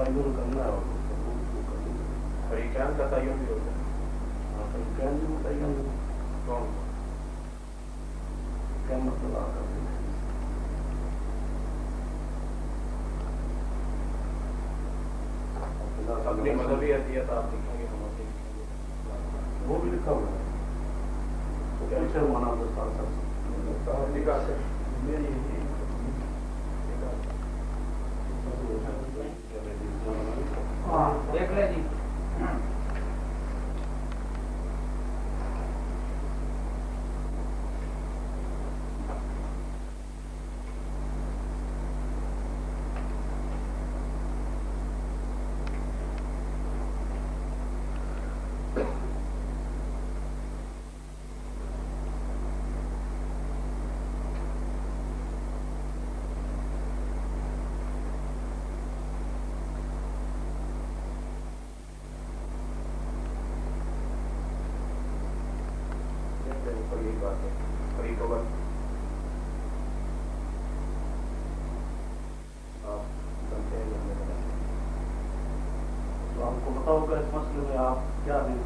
تعین کرنا ہے اور فریقین کا تعین بھی ہوتا ہے ہاں، فریقین بھی متعین کون کیا مطلب آ کر اپنی مذہبی حیثیت آپ لکھیں گے ہم وہ بھی لکھا ہوا ہے تو پیچھے مانا تو ساتھ ساتھ لکھا سے دیکھ لیں جی یہی بات ہے فریق اوور آپ بنتے ہیں یا نہیں بنتے کہ اس مسئلے میں آپ کیا دیں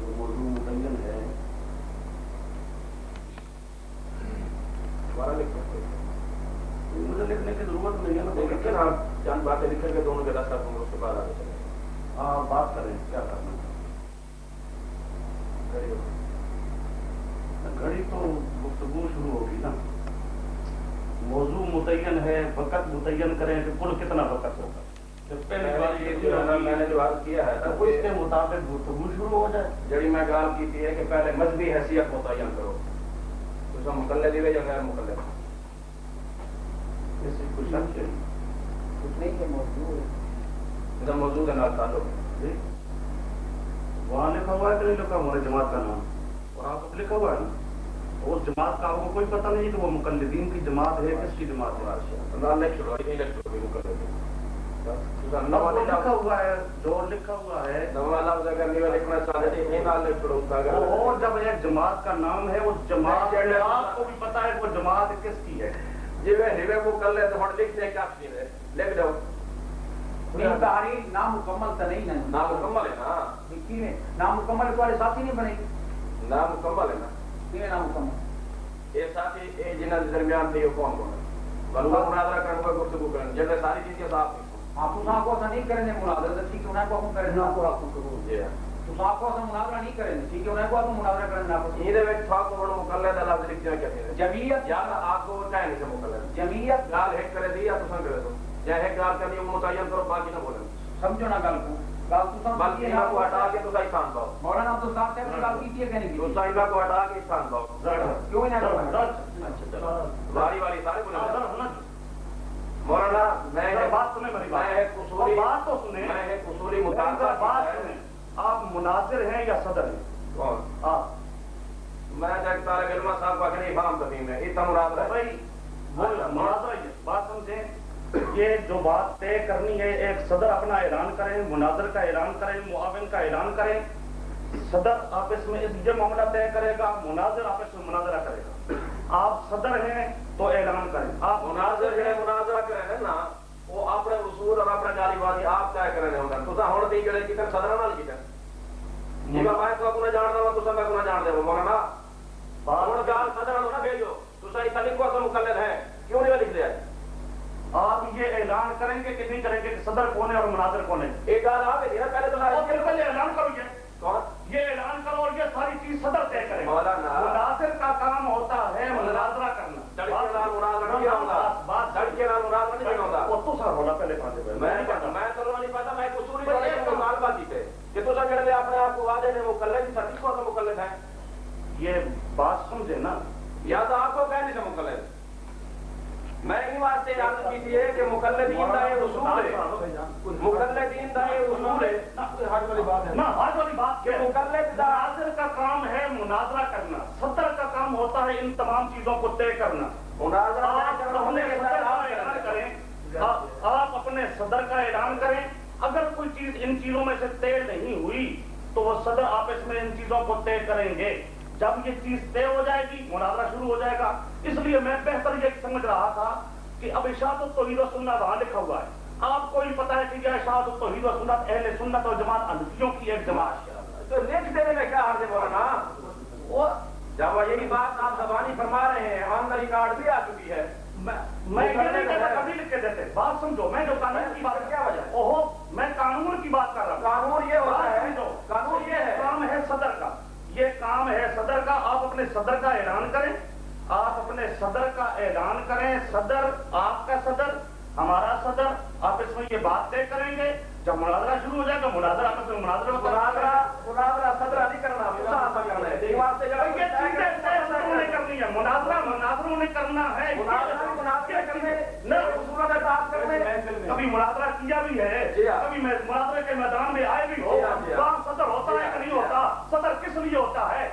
جو موضوع متعین ہے۔ دوبارہ لکھ سکتے مجھے لکھنے کی ضرورت نہیں ہے نا۔ آپ چند باتیں لکھیں گے دونوں کے اس کے بعد آگے چلیں۔ ہاں بات کریں۔ کیا کرنا گھڑی تو گفتگو شروع ہوگی نا۔ موضوع متعین ہے وقت متعین کریں کہ کل کتنا وقت ہوگا؟ جب پہلے بات یہ جو ہے نا، میں نے ہوگی جو عرض کیا ہے تو اس کے مطابق گفتگو شروع ہو جائے۔ جڑی میں گال کی تھی ہے کہ پہلے مذہبی حیثیت متعین کرو۔ تو سب مقلد ہی یا غیر مقلد؟ اس سے کچھ شک ہے؟ کچھ نہیں کہ موضوع ہے۔ ادھر موجود ہے نا تعلق۔ جی۔ وہاں لکھا ہوا ہے کہ نہیں لکھا ہوا؟ ہے جماعت کا نام۔ وہاں تو لکھا ہوا ہے اس جماعت کا آپ کو کوئی پتہ نہیں کہ وہ مقلدین کی جماعت ہے کس کی جماعت ہے؟ نہ لکھ چھوڑو نہیں لکھ وہ لکھا ہوا ہے لکھا ہوا ہے۔ لکھنا چاہتے جب ایک جماعت کا نام ہے اس جماعت آپ کو بھی پتا ہے وہ جماعت کس کی ہے۔ جی میں ہیوے وہ کر لے تو ہم لکھ دیں کیا چیز ہے۔ لکھ دو۔ نامکمل تو نہیں نا نامکمل ہے نا؟ نامکمل تمہارے ساتھی نہیں بنے۔ گی نامکمل ہے نا؟ کیویں نامکمل؟ یہ ساتھی یہ جنہوں کے درمیان تھے یہ کون کون ہے؟ بلوا مناظرہ کرنے گفتگو جب ساری چیزیں صاف آپ اس کو ایسا نہیں کریں گے مناظرہ تو ٹھیک ہے انہیں کو ہم کریں گے۔ آپ کو تو آپ کو ایسا مناظرہ نہیں کریں گے ٹھیک ہے انہیں کو آپ مناظرہ کریں گے۔ آپ کو یہ وچ تھا کو بڑو مکلے دا لفظ لکھ دیا کہتے ہیں۔ جمعیت۔ یا نہ آپ کو کہہ نہیں سے مکلے جمعیت۔ گال ہیک کرے دی یا تو سن کرے دو۔ یا ہے گال کرنی وہ متعین کرو باقی نہ بولے سمجھو نا گل کو۔ گل تو سمجھ بلکہ یہ انہاں کو ہٹا کے تو صحیح تھان پاؤ مولانا عبد الصاحب صاحب نے گل کی ہے کہ نہیں تو کی صحیح انہاں کو ہٹا کے تھان پاؤ کیوں انہیں کو ہٹا؟ اچھا چلو۔ واری واری سارے بولے۔ مولانا میں بات سنیں میری بات۔ تو سنیں۔ میں مطالبہ بات۔ سنیں۔ آپ مناظر ہیں یا صدر ہیں؟ کون؟ آپ۔ میں دیکھ طالب علمہ صاحب کا تفہیم ہے ہے۔ بھائی وہ مناظرہ یہ بات سمجھیں یہ جو بات طے کرنی ہے ایک صدر اپنا اعلان کریں مناظر کا اعلان کریں معاون کا اعلان کریں صدر آپس میں یہ معاملہ طے کرے گا مناظر آپس میں مناظرہ کرے گا۔ آپ صدر ہیں تو اعلان کریں۔ آپ مناظر مناظرہ کرے ہیں نا وہ اپنے اصول اور اپنے جاری بازی آپ طے کرے ہیں انہاں تسا ہن دی جڑے کتے صدر نال کیتے جی میں میں تو اپنا جاندا ہوں تسا میں کو جان دے مولانا ہن گال صدر نو نہ بھیجو۔ تسا یہ لکھو تو مقلد ہے۔ کیوں نہیں لکھ دیا آپ یہ اعلان کریں گے کہ نہیں کریں گے کہ صدر کون ہے اور مناظر کون ہے ایک گال آپ ہے نا پہلے تو اور پھر پہلے اعلان کرو یہ۔ کون؟ یہ اعلان کرو اور یہ ساری چیز صدر طے کرے مولانا۔ مناظر کا کام ہوتا ہے مناظرہ کرنا سڑک کے نال مناظرہ نہیں ہوتا بات سڑک کے نال مناظرہ نہیں ہوتا وہ تو سر ہونا پہلے پاتے ہوئے میں میں تو نہیں پتا میں اصولی بڑے کو مطالبہ کیتے کہ تسا جڑے اپنے آپ کو وعدے نے مقلد کی سچی کو مقلد ہے یہ بات سمجھے نا۔ یا تو آپ کو کہنے سے مقلد میں ان واسطے عرض کی تھی کہ مقلدین دا یہ اصول ہے۔ مقلدین دا یہ اصول ہے ہٹ والی بات ہے۔ نہ آج والی بات کہ مقلد مناظر کا کام ہے مناظرہ کرنا۔ صدر کا کام ہوتا ہے ان تمام چیزوں کو طے کرنا۔ مناظرہ کا کریں۔ آپ اپنے صدر کا اعلان کریں۔ اگر کوئی چیز ان چیزوں میں سے طے نہیں ہوئی تو وہ صدر آپس میں ان چیزوں کو طے کریں گے۔ جب یہ چیز طے ہو جائے گی مناظرہ شروع ہو جائے گا۔ اس لیے میں بہتر یہ سمجھ رہا تھا کہ اب اشاعت التوحید و سننا وہاں لکھا ہوا ہے۔ آپ کو بھی پتا ہے کہ یہ شہادت توحید و سنت اہل سنت اور جماعت انفیوں کی ایک جماعت تو لکھ دینے میں کیا حرج ہے مولانا؟ وہ جب یہی بات آپ زبانی فرما رہے ہیں آن دا ریکارڈ بھی آ چکی ہے۔ میں یہ نہیں کہتا کبھی لکھ کے دیتے۔ بات سمجھو میں جو قانون کی بات کیا وجہ ہے؟ اوہو میں قانون کی بات کر رہا ہوں۔ قانون یہ ہوتا بات ہے سمجھو قانون یہ ہے کام ہے صدر کا یہ کام ہے صدر کا آپ اپنے صدر کا اعلان کریں۔ آپ اپنے صدر کا اعلان کریں۔ صدر آپ کا صدر ہمارا صدر۔ آپ اس میں یہ بات طے کریں گے۔ جب مناظرہ شروع ہو جائے گا مناظرہ آپس میں مناظرہ مناظرہ مناظرہ صدر نہیں کرنا ہے۔ کرنی ہے۔ مناظرہ مناظروں نے کرنا ہے۔ کبھی مناظرہ کیا بھی ہے جی ہاں۔ کبھی مناظرے کے میدان میں آئے بھی ہو جی ہاں، جی ہاں۔ وہاں صدر ہوتا ہے کہ نہیں ہوتا کس لیے ہوتا ہے۔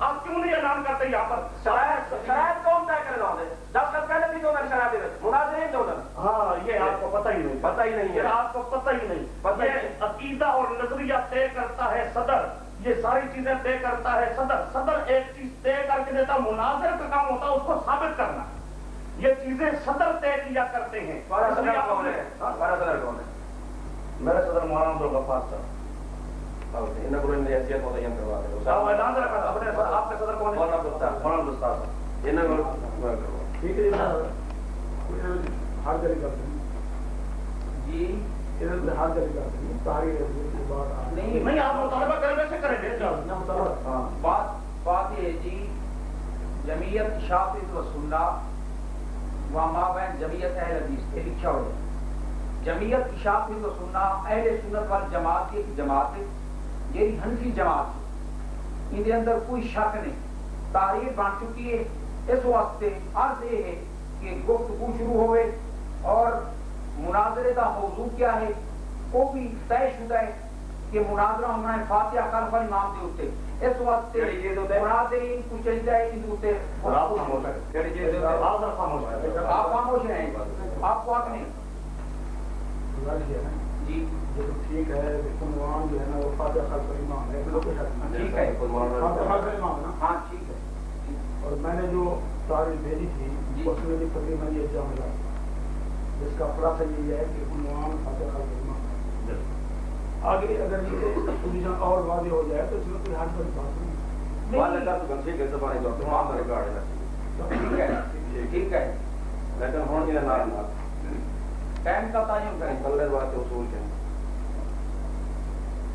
آپ کیوں نہیں اعلان کرتے یہاں پر؟ شرائط شرائط کون طے کرے گا جب تک پہلے بھی دو شرائط مناظرین دو ہاں یہ آپ کو پتہ ہی نہیں پتہ ہی نہیں ہے۔ یہ آپ کو پتہ ہی نہیں۔ پتہ یہ عقیدہ اور نظریہ طے کرتا ہے صدر۔ یہ ساری چیزیں طے کرتا ہے صدر۔ صدر ایک چیز طے کر کے دیتا مناظر کا کام ہوتا ہے اس کو ثابت کرنا۔ یہ چیزیں صدر طے کیا کرتے ہیں۔ میرا صدر مولانا عبد الغفار صاحب۔ ان کو ان حیثیت متعین کروا دے آپ اعلان رکھا اپنے صدر- آپ کے صدر کون ہے مولانا گفتار مولانا گفتار صاحب ان کو ٹھیک ہے ہر جگہ کرتے ہیں جی ادھر سے ہر جگہ کرتے ہیں تاریخ کے بعد آ- نہیں نہیں آپ مطالبہ کریں ویسے کریں گے نہ مطالبہ ہاں بات بات یہ ہے جی جمعیت شافظ و سننا و مابین جمعیت اہل حدیث یہ لکھا ہو جائے جمعیت شافظ و سننا اہل سنت وال جماعت کی ایک جماعت ہے یہ حنفی جماعت ہے۔ ان کے اندر کوئی شک نہیں۔ تاریخ بن چکی ہے۔ اس واسطے عرض یہ ہے کہ گفتگو شروع ہوئے اور مناظرے کا موضوع کیا ہے۔ وہ بھی طے شدہ ہے کہ مناظرہ ہونا ہے فاتحہ خلف امام دے اوتے اس واسطے ہوتے؟ مناظرین کو چاہیے ان اوتے آپ خاموش ہیں۔ کیڑی چیز دے آپ ذرا خاموش ہیں۔ آپ خاموش ہیں۔ آپ کو حق نہیں جی یہ تو ٹھیک ہے عنوان جو ہے نا وہ فاتح خلف امام ہے بالکل شک نہیں ٹھیک ہے فاتح خلف امام ہے نا؟ ہاں ٹھیک ہے۔ اور میں نے جو تاریخ بھیجی تھی جی۔ اس میں بھی تقریباً یہ جملہ جس کا خلاصہ یہ ہے کہ عنوان فاتح خلف امام ہے۔ آگے اگر یہ پوزیشن اور واضح ہو جائے تو اس میں کوئی حد بڑی بات نہیں۔ کا ٹھیک ہے۔ کا ٹھیک ہے۔ لیکن کی نہ نہ۔ ٹائم کا تعین کریں کلے بات اصول کے۔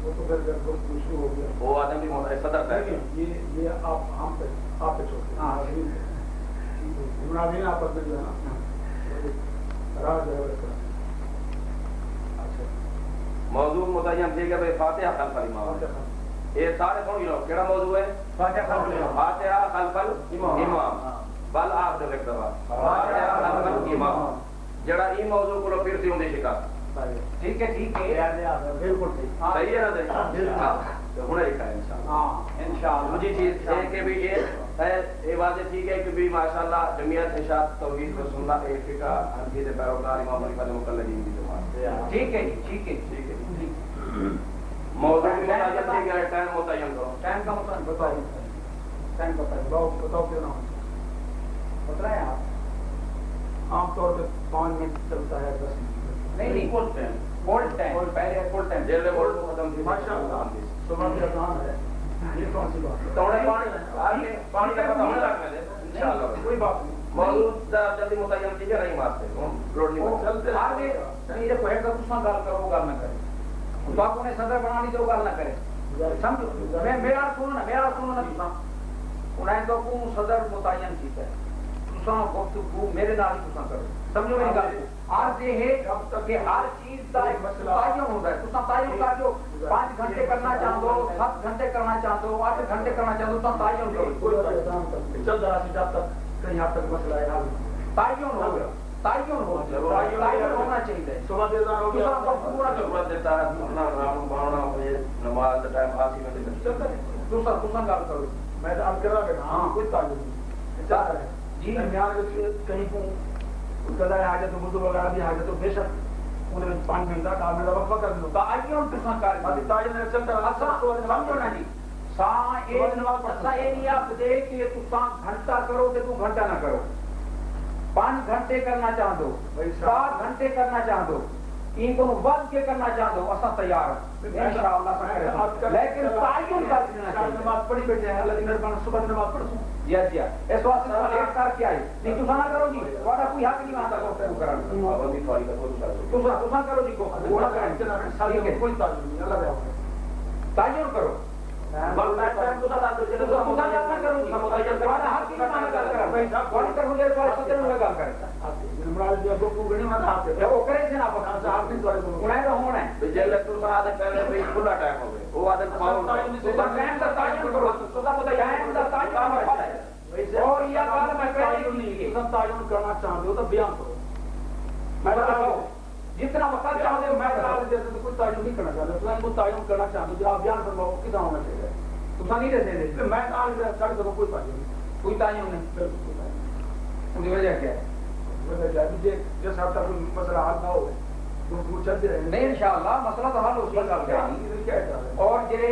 وہ تو پھر جب گفت شروع ہو گیا۔ وہ آدم بھی مہر صدر طے کیا یہ یہ آپ ہم پہ آپ پہ چھوڑتے ہاں۔ مناظرین آپس میں جو ہے نا اچھا۔ موضوع متعین ٹھیک ہے بھائی فاتحہ خلف الامام یہ سارے سن لو کیڑا موضوع ہے؟ فاتحہ خلف الامام۔ بل آپ دے ایک دفعہ فاتحہ خلف الامام جڑا ای موضوع کو پھر سی ہوندی شکایت ٹھیک ہے ٹھیک ہے بالکل۔ صحیح ہے نا تو ہن ایک ہے انشاءاللہ ہاں انشاءاللہ دوسری چیز ہے کہ بھی یہ یہ واضح ٹھیک ہے کہ بھی ماشاءاللہ جمعیت ارشاد توحید و سنت ایک فقہ حنفی دے پیروکار امام علی والے مقلدین کی جماعت ٹھیک ہے جی ٹھیک ہے ٹھیک ہے موضوع بھی متعین ٹھیک ہے ٹائم متعین کرو ٹائم کا مطلب بتاؤ ٹائم بتاؤ بتاؤ بتاؤ کیا نام بتائیں آپ عام طور پہ پانچ منٹ چلتا ہے دس منٹ نہیں نہیں بولتے ہیں فل ٹائم پہلے فل ٹائم جیل میں بول ختم تھی۔ ماشاء اللہ۔ صبح کی اذان ہے۔ یہ کون سی بات ہے؟ توڑے پانی آگے پانی کا پتہ ہونے لگا ہے انشاءاللہ کوئی بات نہیں۔ موضوع جلدی متعین ٹھیک ہے نہیں مارتے؟ روڈ نہیں وہ بنتے چلتے آگے نہیں یہ کوئی کا دوسرا گل کرو وہ گل نہ کرے۔ تو آپ نے صدر نہ کرے۔ سمجھو؟ میں میرا سنو نا میرا سنو نا۔ تسا انہیں تو صدر متعین کیتا ہے تسا گفتگو میرے نال ہی تسا کرو۔ سمجھو میری گل؟ آج یہ ہے کہ ہر چیز کا ایک تعین ہوتا ہے۔ تسا تعین کر جو پانچ گھنٹے کرنا ہو سات گھنٹے کرنا ہو آٹھ گھنٹے کرنا چاہتے ہو تسا تعین کرو کوئی اذان کرتے چل رہا ہے جب تک کہیں حد تک مسئلہ ہے حل تعین ہو گیا تعین ہو گیا تعین ہونا چاہیے۔ صبح سے اذان ہو گیا۔ کرو۔ ضرورت دیتا ہے اپنا رام بانا یہ نماز کا ٹائم آسی میں چلتا ہے دوسرا دوسرا گل کرو۔ میں اب کر رہا بیٹا ہاں کوئی تعلق نہیں۔ چل رہا ہے جی درمیان میں کہیں کو قضاء حاجت وضو وغیرہ بھی حاجت بے شک انہیں پانچ منٹ آپ میرا وقفہ کر دو تعین ہوں تسا کر ابھی تاج نے چلتا رہا اسا سمجھو نا جی۔ سا اے اسا اے نہیں آپ دے کہ تسا گھنٹہ کرو تے تو گھنٹہ نہ کرو۔ پانچ گھنٹے کرنا چاہ دو سات گھنٹے کرنا چاہ دو۔ ان کو ود کے کرنا چاہتے ہو اصل تیار کرے لیکن تعین کر دینا چاہیے۔ نماز پڑھی بیٹھے ہیں۔ اللہ کی مہربانی صبح کی نماز پڑھ سوں جی جی۔ اس واسطے لیٹ کر کے آئی نہیں تو نہ کرو جی۔ تھوڑا کوئی حق نہیں وہاں تک کرو کرنا پابندی تھوڑی کا تو دوسرا تو نہ کرو جی کو کریں جناب ساری ٹھیک ہے۔ کوئی نہیں۔ اللہ تعین کرو۔ تھا تو تو نہ کرو جی حق نہیں مانا کر کر کون کر مجھے تو ستر میں گل کرے تو تو تو تو اور یہ میں پہلے نہیں تعین کرنا چاہتے ہو تو بیان کرو میں جتنا وقت چاہتے ہو میں تعین نہیں کرنا تو کو تعین کرنا چاہتے ہو آپ بیان کتنا ہونا چاہیے نہیں دے دے میں کروں کوئی تعین نہیں کوئی تعین نہیں بالکل وجہ کیا ہے مسئلہ حل نہ ہو نہیں انشاءاللہ مسئلہ تو حل ہو سی گل ہے۔ اور جڑے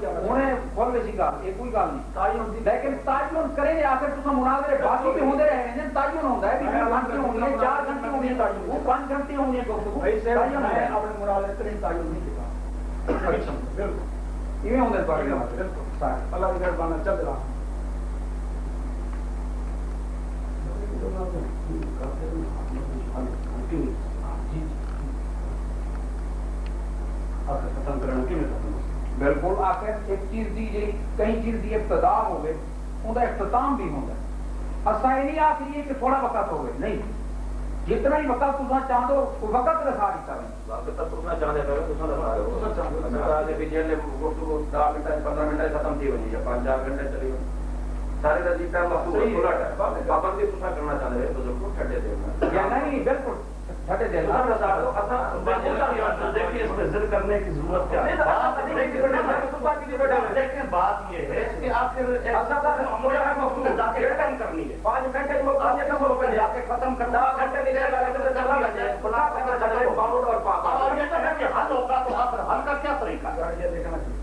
کیا ہے انہیں کھول ویسی گل یہ کوئی گل نہیں۔ لیکن کریں گے آخر تو مناظرے باقی بھی ہوندے رہے ہیں۔ تعین ہوتا ہے دو گھنٹے ہوں گے چار گھنٹے ہوں گے وہ پانچ گھنٹے ہوں گے گفتگو میں ہے۔ اپنے مراد اتنے تعین نہیں کیا بالکل۔ یہ ہوندے تعین بالکل۔ اللہ کی مہربانی چل رہا۔ ختم کرنا کی بالکل آخر ایک چیز دی جی کئی چیز دی ابتدا ہوگی ان کا اختتام بھی ہوگا اصا یہ نہیں آخری کہ تھوڑا وقت ہوگی نہیں۔ جتنا ہی وقت تم چاہتے ہو وقت رکھا دیتا ہے گفتگو دس منٹ پندرہ منٹ ختم تھی ونی یا پانچ چار گھنٹے چلی ونی سارے وقت کھلا ٹائم پابندی تم کرنا چاہتے ہیں بزرگ کو چھٹے دے یا نہیں بالکل۔ چھٹے دے دیکھیے اس میں ذکر کرنے کی ضرورت کیا ہے؟ دیکھیں بات یہ ہے کہ آخر کرنی ہے۔ پانچ گھنٹے کے ختم کرنا۔ اور تو آخر حل کا کیا طریقہ ہے؟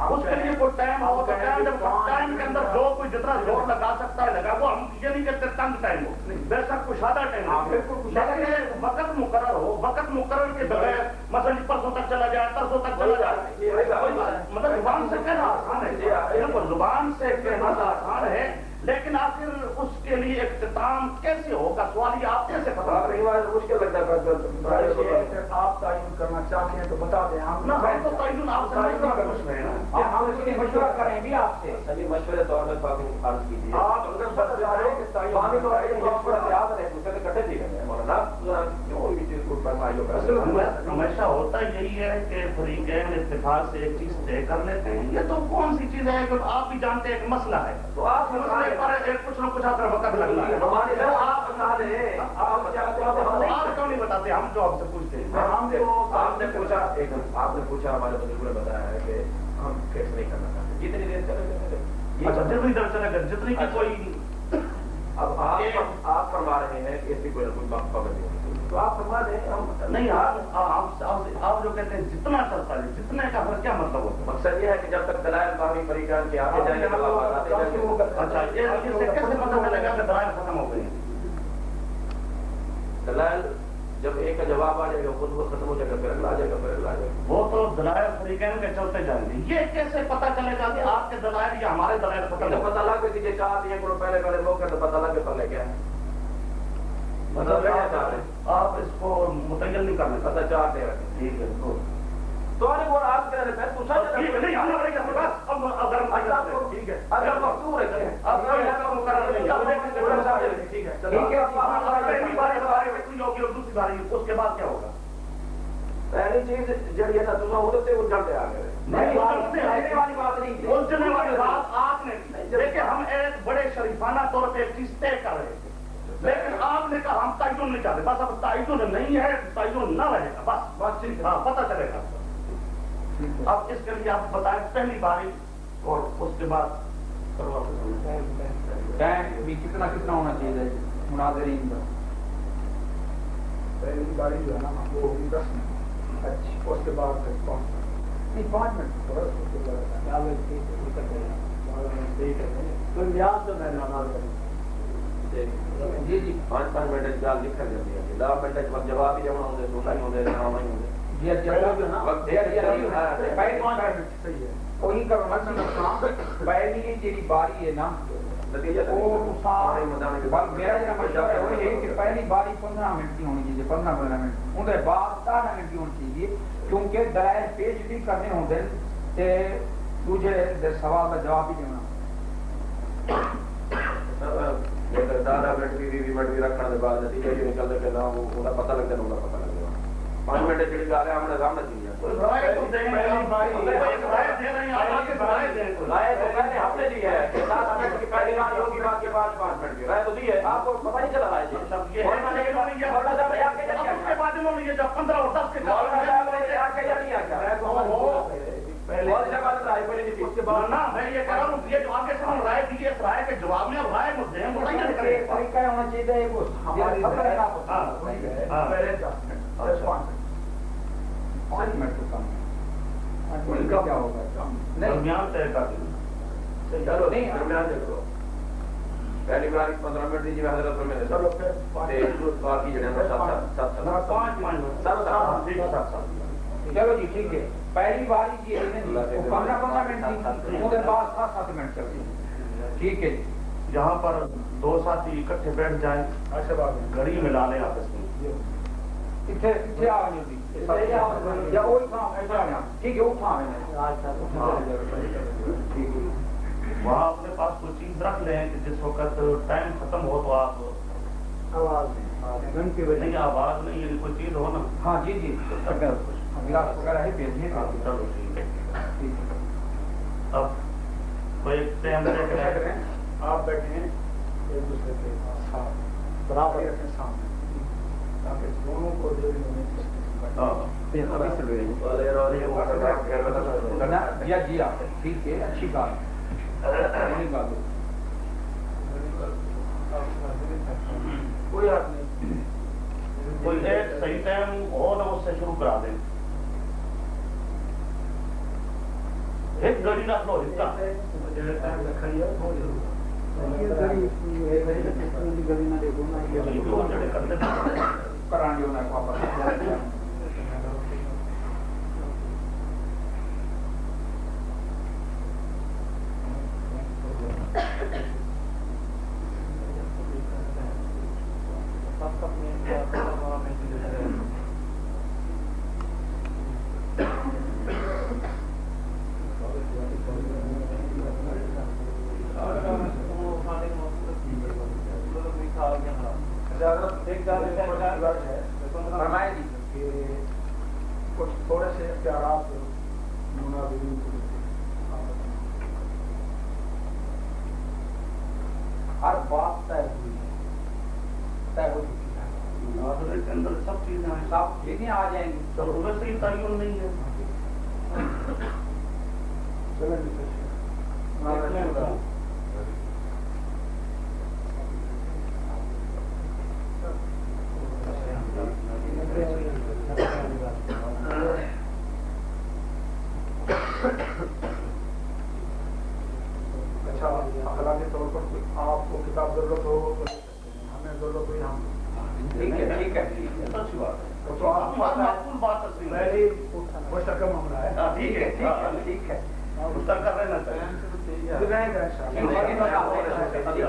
اس کے لیے کوئی ٹائم ہو تو ٹائم جب ٹائم کے اندر جو کوئی جتنا زور لگا سکتا ہے لگا وہ ہم یہ نہیں کہتے تنگ ٹائم ہو بے شک کشادہ ٹائم ہو۔ لیکن وقت مقرر ہو وقت مقرر کے بغیر مثلا پرسوں تک چلا جائے پرسوں تک چلا جائے۔ مطلب زبان سے کہنا آسان ہے۔ بالکل زبان سے کہنا آسان ہے۔ لیکن آخر اس کے لیے اختتام کیسے ہوگا؟ سوال یہ آپ کیسے پتا مشکل لگتا ہے آپ تعین کرنا چاہتے ہیں تو بتا دیں ہم نہ ہم تو تعین آپ نہیں نا ہم اس کے مشورہ کریں گے آپ سے۔ مشورے طور پر باقی عرض کیجیے آپ اگر بتا رہے کہ تعین باقی طور پر مشورہ یاد رہے دوسرے سے کٹے دیے گئے مولانا کیوں یہ چیز کو فرمائی اصل ہوگا میں ہمیشہ ہوتا یہی ہے کہ فریقین اتفاق سے ایک چیز طے کر لیتے ہیں۔ یہ تو کون سی چیز ہے کہ آپ بھی جانتے ہیں ایک مسئلہ ہے؟ تو آپ مسئلے پر کچھ نہ کچھ وقت لگنا ہے۔ ہمارے آپ بتا دیں آپ کیا آپ کیوں نہیں بتاتے ہم جو آپ سے پوچھتے ہیں۔ ہم آپ نے پوچھا ایک آپ نے پوچھا ہمارے بزرگ نے بتایا ہے کہ ہم کیس نہیں کرنا چاہتے۔ جتنی دیر چلے اچھا جتنی دیر چلے گا جتنی کی کوئی اب آپ فرما رہے ہیں کہ اس کی کوئی نہ کوئی پابندی تو آپ فرما دیں ہم نہیں آپ جو کہتے ہیں جتنا چلتا ہے جتنے کا پھر کیا مطلب ہوتا ہے؟ مقصد یہ ہے کہ جب تک دلائل باہمی فریقان کے آگے جائیں گے گے۔ اچھا یہ سے کیسے پتہ چلے گا کہ درائل ختم ہو گئی ہیں دلائل جب ایک کا جواب آ جائے گا خود خود ختم ہو جائے گا پھر اگلا آ جائے گا پھر اگلا آ جائے گا۔ وہ تو دلائل فریقین کے چلتے جائیں گے۔ یہ کیسے پتہ چلے گا کہ آپ کے دلائل یا ہمارے دلائل ختم ہو پتہ لگ گیا کہ دیا کرو پہلے پہلے موقع تو پتہ لگ گیا پہلے کیا ہے۔ مطلب آپ- آپ اس کو متعین نہیں کرنا ٹھیک ہے. تو۔ آپ کہہ رہے ہیں پوچھا ٹھیک ہے۔ اگر ٹھیک ہے۔ مقصور پہلی اس کے بعد کیا ہوگا؟ چیز وہ آ گئے۔ نہیں آپ نے۔ دیکھیں ہم ایک بڑے شریفانہ طور پہ ایک چیز طے کر رہے تھے لیکن آپ نے کہا ہم تعین نہیں چاہتے بس اب تعین نہیں ہے تعین نہ رہے گا۔ بس بس ٹھیک ہے۔ ہاں پتہ چلے گا۔ اب اس کے لیے آپ بتائیں پہلی باری اور اس کے بعد ٹائم بھی کتنا کتنا ہونا چاہیے؟ مناظرین کا۔ پہلی باری جو ہے نا وہ ہوگی دس منٹ۔ اچھا۔ اس کے بعد پھر پانچ منٹ۔ نہیں پانچ منٹ۔ اس کے بعد۔ کوئی نیاز تو میں نماز کروں جی جی پانچ پانچ منٹ گل لکھ جاتی ہے دہ منٹ وقت جواب ہی جمع ہوتے سونا ہی ہوتے نام ہی ہوتے جی جی جی پہلی صحیح ہے۔ کوئی کرنا نقصان پہلی جیڑی باری ہے نا نتیجہ وہ نقصان میرا جو مشورہ ہے وہ یہ کہ پہلی باری پندرہ منٹ کی ہونی چاہیے پندرہ پندرہ منٹ۔ اندر بعد دہ منٹ کی ہونی چاہیے کیونکہ دلائل پیش بھی کرنے ہیں تے دوسرے سوال کا جواب بھی دینا۔ بھی رکھنے کے بعد نتیجہ یہ نکلتا کہ نہ وہ پتہ لگتا وہ پتہ پانچ منٹ جڑی ہے ہمارے سامنے کے میں نے ہفتے دی ہے۔ کہ سات منٹ کی پہلی بات ہوگی بعد کے بعد پانچ منٹ کی رائے تو دی ہے آپ کو پتہ نہیں چلا رائے ہے کے اب اس کے بعد میں یہ جب پندرہ اور دس کے مولانا صاحب نے آ کے یا نہیں آ کے پہلے مولانا صاحب بات رائے پہلے نہیں اس کے تھی بعد نہ میں یہ کہہ رہا ہوں یہ جو آپ کے سامنے رائے دی ہے اس رائے کے جواب میں رائے طریقہ ہونا چاہیے وہ ہماری پانچ منٹ کا کیا ہوگا درمیان طے کر چلو نہیں درمیان دیکھو پہلی بار پندرہ منٹ دیجیے حضرت میں چلو پھر پانچ تے باقی جڑے ہیں سات سات سات سات پانچ پانچ منٹ سات سات ٹھیک ہے سات سات چلو جی ٹھیک ہے پہلی وہ پندرہ پندرہ منٹ بعد سات سات ٹھیک ہے جی جہاں پر دو ساتھی اکٹھے بیٹھ جائیں اچھا بات گھڑی ملا لیں آپس میں۔ وہاں اپنے پاس کوئی چیز رکھ لیں کہ جس وقت ٹائم ختم ہو تو آپ آواز نہیں آواز نہیں ہے کوئی چیز ہو نا۔ ہاں جی جی۔ کا چلو ٹھیک ہے۔ اب آپ بیٹھے ہیں۔ ایک دوسرے کے ساتھ برابر رکھیں سامنے۔ تاکہ دونوں کو دیر میں جی جی آپ ٹھیک ہے اچھی بات۔ بات۔ کوئی حق نہیں۔ کوئی ایک صحیح ٹائم ہو نا اس سے شروع کرا دیں۔ ایک گھڑی رکھ لو اس کا جڑے کرتے تھے کران جو نا واپس فرمائے جی کہ کچھ تھوڑے سے اختیارات مناظرین کو دیتے ہر بات طے ہوئی ہے طے ہو چکی ہے مناظرے کے اندر سب چیزیں ہیں سب چیزیں آ جائیں گی۔ ویسے ہی تعین نہیں ہے چلیں جی تشریف اچھا اخلاقی طور پر کوئی آپ کو کتاب ضرورت ہو تو لے سکتے ہیں ہمیں ضرورت ہوئی ہم ٹھیک ہے ٹھیک ہے ٹھیک یہ ہے تو اچھی بات ہے تو آپ ہمارا معقول بات تصویر ہے پہلے مشترکہ معاملہ ہے ہاں، ٹھیک ہے ٹھیک ہے ٹھیک ہے مشترکہ رہنا چاہیے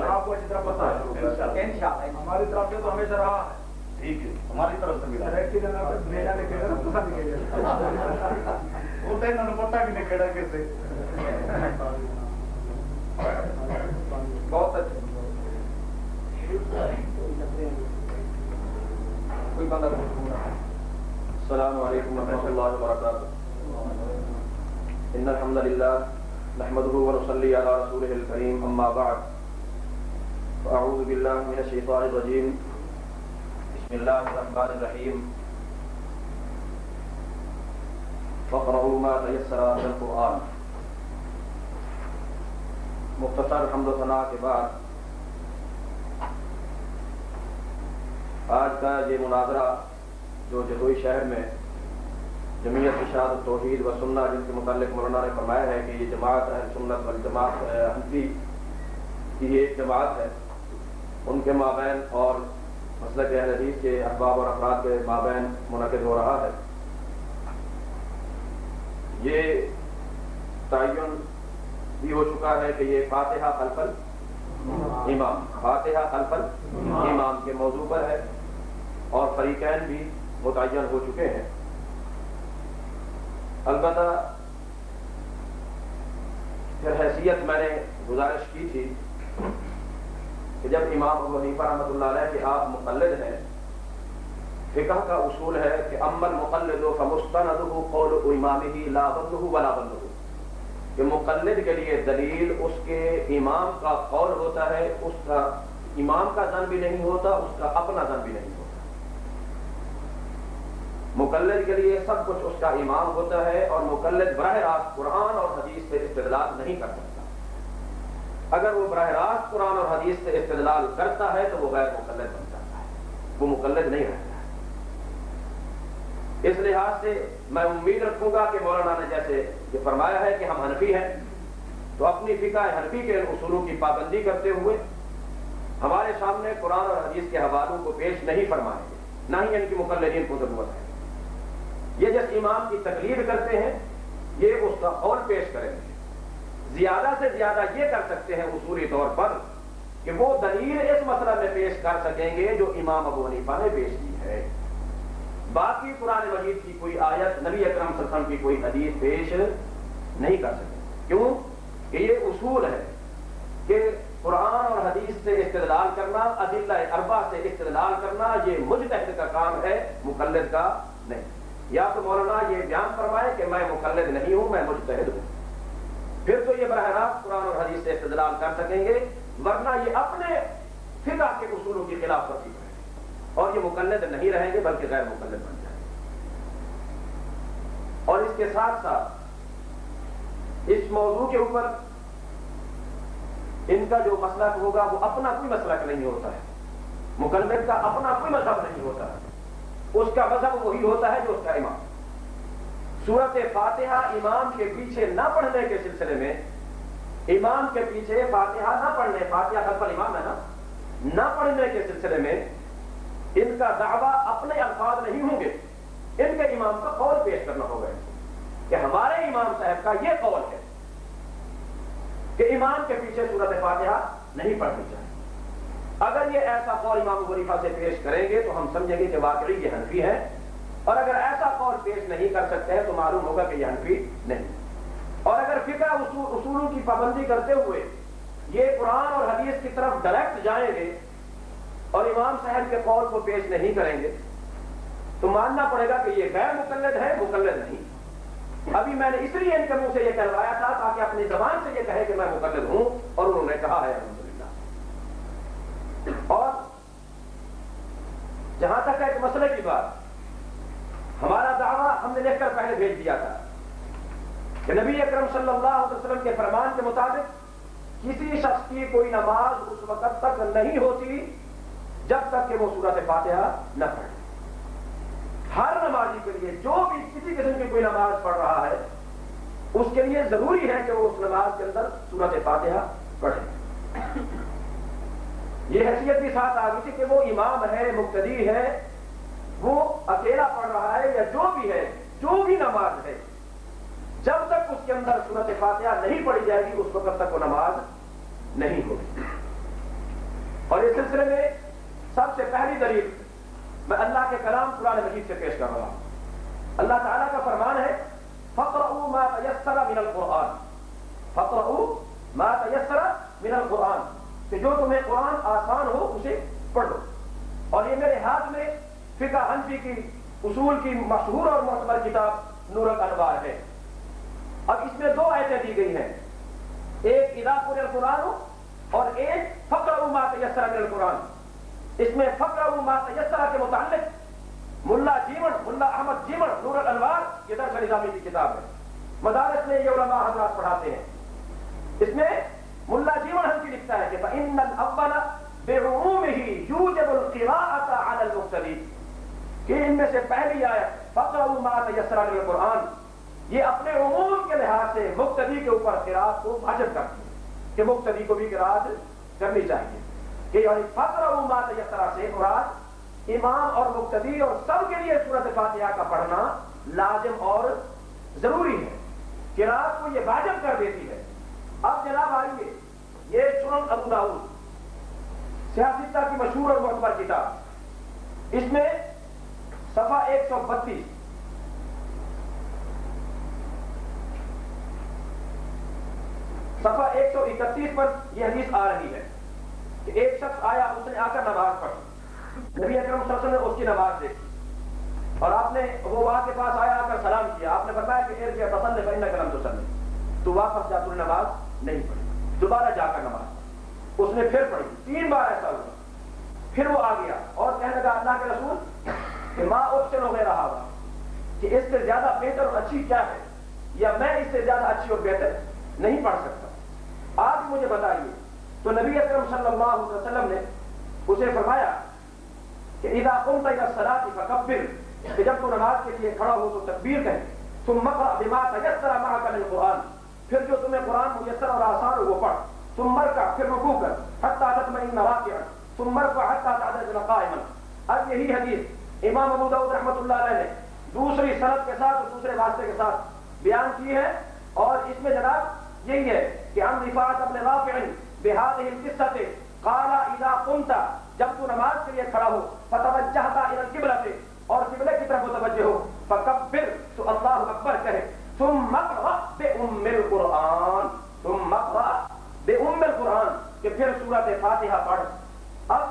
آپ کو اچھی طرح پتا ہے انشاءاللہ ہماری طرف سے تو ہمیشہ رہا ہے ٹھیک ہے ہماری طرف سے بھی رہا ہے ریٹ کی جگہ پہ بھیجا لکھے گا نا دوسرا لکھے گا وہ تو انہوں نے پتہ بھی نہیں کہڑا کیسے بہت اچھا کوئی بندہ بول رہا ہے السلام علیکم ورحمۃ اللہ وبرکاتہ ان الحمد للہ نحمده ونصلي على رسوله الكريم اما بعد. فاعوذ بالله من الشيطان الرجيم. بسم الله الرحمن الرحيم. فاقرؤوا ما تيسر من القرآن. مختصر حمد و ثناء کے بعد آج کا یہ مناظرہ جو جدوئی شہر میں جمعیت اشاد توحید و سننا جن کے متعلق مولانا نے فرمایا ہے کہ یہ جماعت اہل سنت والجماعت حنفی کی یہ ایک جماعت ہے، ان کے مابین اور مسئلہ اہل حدیث کے احباب اور افراد کے مابین منعقد ہو رہا ہے۔ یہ تعین بھی ہو چکا ہے کہ یہ فاتحہ خلفل امام، فاتحہ خلفل امام کے موضوع پر ہے۔ اور فریقین بھی متعین ہو چکے ہیں۔ البتہ پھر حیثیت میں نے گزارش کی تھی کہ جب امام ابو حنیفہ رحمۃ اللہ علیہ کہ آپ مقلد ہیں، فقہ کا اصول ہے کہ امن مقلد و فمستند قول امام ہی لا بند ولا بند کہ مقلد کے لیے دلیل اس کے امام کا قول ہوتا ہے، اس کا امام کا زن بھی نہیں ہوتا، اس کا اپنا زن بھی نہیں۔ ہوتا مقلد کے لیے سب کچھ اس کا امام ہوتا ہے اور مقلد براہ راست قرآن اور حدیث سے استدلال نہیں کر سکتا۔ اگر وہ براہ راست قرآن اور حدیث سے استدلال کرتا ہے تو وہ غیر مقلد بن جاتا ہے۔ وہ مقلد نہیں رہتا ہے۔ اس لحاظ سے میں امید رکھوں گا کہ مولانا نے جیسے یہ فرمایا ہے کہ ہم حنفی ہیں، تو اپنی فقہ حنفی کے اصولوں کی پابندی کرتے ہوئے ہمارے سامنے قرآن اور حدیث کے حوالوں کو پیش نہیں فرمائیں گے۔ نہ ہی ان کی مقلدین کو ضرورت ہے۔ یہ جس امام کی تقلید کرتے ہیں، یہ اس کا قول پیش کریں گے۔ زیادہ سے زیادہ یہ کر سکتے ہیں اصولی طور پر کہ وہ دلیل اس مسئلہ میں پیش کر سکیں گے جو امام ابو حنیفہ نے پیش کی ہے۔ باقی قرآن مجید کی کوئی آیت، نبی اکرم صلی اللہ علیہ وسلم کی کوئی حدیث پیش نہیں کر سکتے۔ کیوں؟ کہ یہ اصول ہے کہ قرآن اور حدیث سے استدلال کرنا عدلہ اربا سے استدلال کرنا، یہ مجتہد کا کام ہے، مقلد کا نہیں۔ یا تو مولانا یہ بیان فرمائے کہ میں مقلد نہیں ہوں، میں مجتہد ہوں۔ پھر تو یہ براہ راست قرآن اور حدیث سے استدلال کر سکیں گے، ورنہ یہ اپنے فقہ کے اصولوں کی خلاف ورزی کریں اور یہ مقلد نہیں رہیں گے، بلکہ غیر مقلد بن جائیں اور اس کے ساتھ ساتھ اس موضوع کے اوپر ان کا جو مسلک ہوگا، وہ اپنا کوئی مسلک نہیں ہوتا ہے۔ مقلد کا اپنا کوئی مذہب نہیں ہوتا ہے۔ اس کا مذہب وہی ہوتا ہے جو اس کا امام۔ سورت فاتحہ امام کے پیچھے نہ پڑھنے کے سلسلے میں، امام کے پیچھے فاتحہ نہ پڑھنے، فاتحہ خلف امام ہے نا؟ نہ پڑھنے کے سلسلے میں ان کا دعویٰ اپنے الفاظ نہیں ہوں گے۔ ان کے امام کا قول پیش کرنا ہوگا۔ کہ ہمارے امام صاحب کا یہ قول ہے کہ امام کے پیچھے سورت فاتحہ نہیں پڑھنی چاہیے۔ اگر یہ ایسا قول امام غریفہ سے پیش کریں گے تو ہم سمجھیں گے کہ واقعی یہ حنفی ہے اور اگر ایسا قول پیش نہیں کر سکتے ہیں تو معلوم ہوگا کہ یہ حنفی نہیں۔ اور اگر فقہ اصولوں کی پابندی کرتے ہوئے یہ قرآن اور حدیث کی طرف ڈائریکٹ جائیں گے اور امام صاحب کے قول کو پیش نہیں کریں گے، تو ماننا پڑے گا کہ یہ غیر مقلد ہے، مقلد نہیں۔ ابھی میں نے اس لیے ان کے منہ سے یہ کہلوایا تھا تاکہ اپنی زبان سے یہ کہے کہ میں مقلد ہوں اور انہوں نے کہا ہے اور جہاں تک ایک مسئلے کی بات، ہمارا دعویٰ ہم نے لکھ کر پہلے بھیج دیا تھا کہ نبی اکرم صلی اللہ علیہ وسلم کے فرمان کے مطابق کسی شخص کی کوئی نماز اس وقت تک نہیں ہوتی جب تک کہ وہ صورت فاتحہ نہ پڑھے۔ ہر نمازی کے لیے جو بھی کسی قسم کی کوئی نماز پڑھ رہا ہے، اس کے لیے ضروری ہے کہ وہ اس نماز کے اندر صورت فاتحہ پڑھے۔ یہ حیثیت بھی ساتھ آ گئی تھی کہ وہ امام ہے، مقتدی ہے، وہ اکیلا پڑھ رہا ہے یا جو بھی ہے، جو بھی نماز ہے، جب تک اس کے اندر صورت فاتحہ نہیں پڑھی جائے گی، اس وقت تک وہ نماز نہیں ہوگی۔ اور اس سلسلے میں سب سے پہلی دلیل میں اللہ کے کلام قرآن مجید سے پیش کر رہا ہوں۔ اللہ تعالیٰ کا فرمان ہے فخر ما تیسر من القرآن۔ فخر ما تیسر من القرآن۔ کہ جو تمہیں قرآن آسان ہو اسے پڑھو اور یہ میرے ہاتھ میں فقہ حنفی کی اصول کی مشہور اور معتبر کتاب نور الانوار ہے۔ اب اس میں دو آیتیں دی گئی ہیں۔ ایک ادا القرآن اور ایک فقر ما تیسر من القرآن۔ اس میں فقر ما تیسر کے متعلق ملا جیون، ملا احمد جیون نور الانوار یہ درس نظامی کی کتاب ہے۔ مدارس میں یہ علماء حضرات پڑھاتے ہیں۔ اس میں ملا جیون ہم کی لکھتا ہے کہ فَإِنَّ الْأَوَّلَ بِعُمُومِهِ يُوجَبُ الْقِرَاءَةَ عَلَى الْمُقْتَدِي کہ ان میں سے پہلی آیت فَقْرَوْا مَا تَيَسْرَ مِنَ الْقُرْآنِ۔ یہ اپنے عموم کے لحاظ سے مقتدی کے اوپر قرآت کو واجب کرتی ہے کہ مقتدی کو بھی قرآت کرنی چاہیے۔ کہ یعنی فقر مات یسرا سے مراد امام اور مقتدی اور سب کے لیے صورت فاتحہ کا پڑھنا لازم اور ضروری ہے۔ کہ رات کو یہ واجب کر دیتی ہے۔ اب جناب آئیے، یہ سنن ابو داؤد سیاستہ کی مشہور اور معتبر کتاب۔ اس میں صفحہ ایک سو بتیس۔ صفحہ ایک سو اکتیس پر یہ حدیث آ رہی ہے کہ ایک شخص آیا، اس نے آ کر نماز پڑھی۔ نبی اکرم صلی اللہ علیہ وسلم نے اس کی نماز دیکھی۔ اور آپ نے وہ وہاں کے پاس آیا، آ کر سلام کیا۔ آپ نے بتایا کہ ارجع پسند ہے بہن کرم تو سلم تو واپس جا، تو نماز نہیں پڑھی۔ دوبارہ جا کر نماز اس نے پھر پڑھی۔ تین بار ایسا ہوا۔ پھر وہ آ گیا اور کہنے لگا، اللہ کے رسول کہ ماں اس سے لوگ رہا ہوا کہ اس سے زیادہ بہتر اور اچھی کیا ہے؟ یا میں اس سے زیادہ اچھی اور بہتر نہیں پڑھ سکتا۔ آپ مجھے بتائیے، تو نبی اکرم صلی اللہ علیہ وسلم نے اسے فرمایا کہ اذا قمت الى الصلاه فكبر کہ جب تو نماز کے لیے کھڑا ہو تو تکبیر کہیں ثم اقرا بما تيسر معك من القران پھر جو تمہیں قرآن میسر اور آسان ہو وہ پڑھ۔ ثم مرکع پھر رکوع کر، حتى تطمئن راكعا ثم مرفع حتى تعتدل قائما۔ اب یہی حدیث امام ابو داؤد رحمۃ اللہ علیہ نے دوسری سند کے ساتھ اور دوسرے واسطے کے ساتھ بیان کی ہے اور اس میں جناب یہی ہے کہ ہم رفاعت اپنے رافع بهذه القصه قال اذا قمت، جب تو نماز کے لیے کھڑا ہو فتوجهت الى القبلة اور قبلہ کی طرف متوجہ ہو، فکبر تو اللہ اکبر کہے، ثم اقرا بام القران ثم اقرا بام القران کہ پھر سورۃ فاتحہ پڑھ اب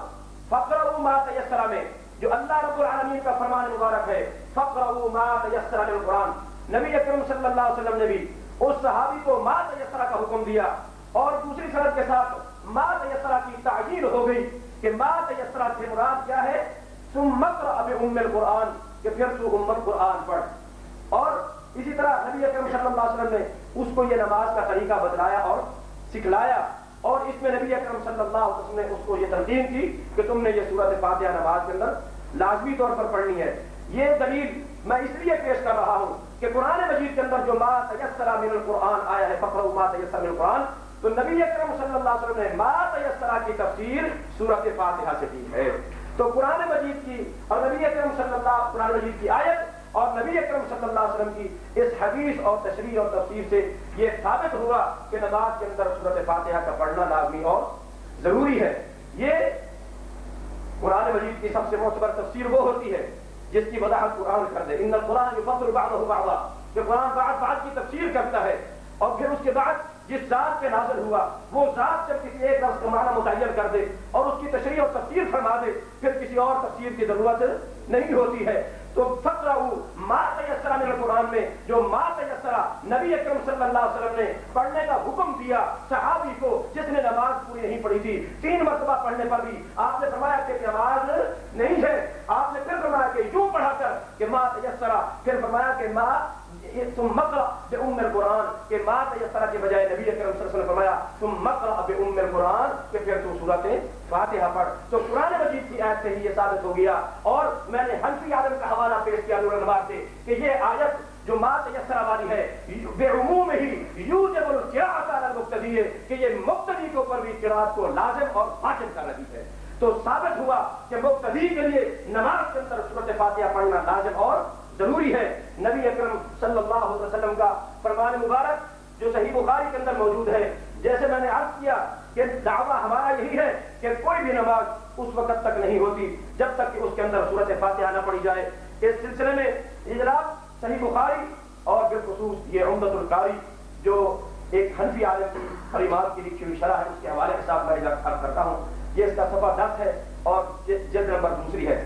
فقروا ما تيسر میں جو اللہ رب العالمین کا فرمان مبارک ہے فقروا ما تيسر من القران نبی اکرم صلی اللہ علیہ وسلم نے بھی اس صحابی کو ما تيسر کا حکم دیا اور دوسری سند کے ساتھ ما تيسر کی تعجیل ہو گئی کہ ما تيسر سے مراد کیا ہے؟ ثم اقرا بام القران کہ پھر تو ام القران پڑھ۔ اور اسی طرح نبی اکرم صلی اللہ علیہ وسلم نے اس کو یہ نماز کا طریقہ بتلایا اور سکھلایا اور اس میں نبی اکرم صلی اللہ علیہ وسلم نے اس کو یہ تلقین کی کہ تم نے یہ صورت فاتحہ نماز کے اندر لازمی طور پر پڑھنی ہے۔ یہ دلیل میں اس لیے پیش کر رہا ہوں کہ قرآن مجید کے اندر جو ما تیسرا من القرآن آیا ہے فقر ما تیسر من القرآن، تو نبی اکرم صلی اللہ علیہ وسلم نے ما تیسرا کی تفسیر صورت فاتحہ سے کی ہے۔ تو قرآن مجید کی اور نبی اکرم صلی اللہ قرآن مجید کی آیت اور نبی اکرم صلی اللہ علیہ وسلم کی اس حدیث اور تشریح اور تفسیر سے یہ ثابت ہوا کہ نماز کے اندر صورت فاتحہ کا پڑھنا لازمی اور ضروری ہے۔ یہ قرآن مجید کی سب سے معتبر تفسیر وہ ہوتی ہے جس کی وضاحت قرآن کر دے۔ ان قرآن فخر بعضا۔ کہ قرآن بعض بعض کی تفسیر کرتا ہے اور پھر اس کے بعد جس ذات پہ نازل ہوا، وہ ذات جب کسی ایک لفظ کا معنی متعین کر دے اور اس کی تشریح اور تفسیر فرما دے، پھر کسی اور تفسیر کی ضرورت نہیں ہوتی ہے۔ تو فقرہ ما تیسرا من قرآن میں، جو ما تیسرا نبی اکرم صلی اللہ علیہ وسلم نے پڑھنے کا حکم دیا صحابی کو، جس نے نماز پوری نہیں پڑھی تھی۔ تین مرتبہ پڑھنے پر بھی آپ نے فرمایا کہ نماز نہیں ہے۔ آپ نے پھر فرمایا کہ یوں پڑھا کر کہ ما تیسرا پھر فرمایا کہ ما تم مقرا بے ام القرآن، کہ ما تیسرا کے بجائے نبی اکرم صلی اللہ علیہ وسلم نے فرمایا تم مقرا بے ام القرآن، کہ پھر تم سورت فاتحہ پڑھ۔ تو قرآن مجید کی آیت سے ہی یہ ثابت ہو گیا۔ اور میں نے حنفی عالم کا حوالہ پیش کیا نور الانوار سے، کہ یہ آیت جو ما تیسرا والی ہے بے عموم ہی یوجب القراءۃ علی المقتدی ہے، کہ یہ مقتدی کے اوپر بھی قرات کو لازم اور واجب کر رہی ہے۔ تو ثابت ہوا کہ مقتدی کے لیے نماز کے اندر سورت فاتحہ پڑھنا لازم اور ضروری ہے نبی اکرم صلی اللہ علیہ وسلم کا فرمان مبارک جو صحیح بخاری کے اندر موجود ہے۔ جیسے میں نے عرض کیا کہ دعویٰ ہمارا یہی ہے کہ کوئی بھی نماز اس وقت تک نہیں ہوتی جب تک کہ اس کے اندر صورت فاتحہ نہ پڑی جائے۔ اس سلسلے میں یہ جناب صحیح بخاری اور بالخصوص یہ عمدت القاری جو ایک حنفی عالم کی خریمات کی لکھی ہوئی شرح ہے، اس کے حوالے کے ساتھ میں عرض کرتا ہوں۔ یہ اس کا صفحہ دس ہے اور جلد نمبر دوسری ہے۔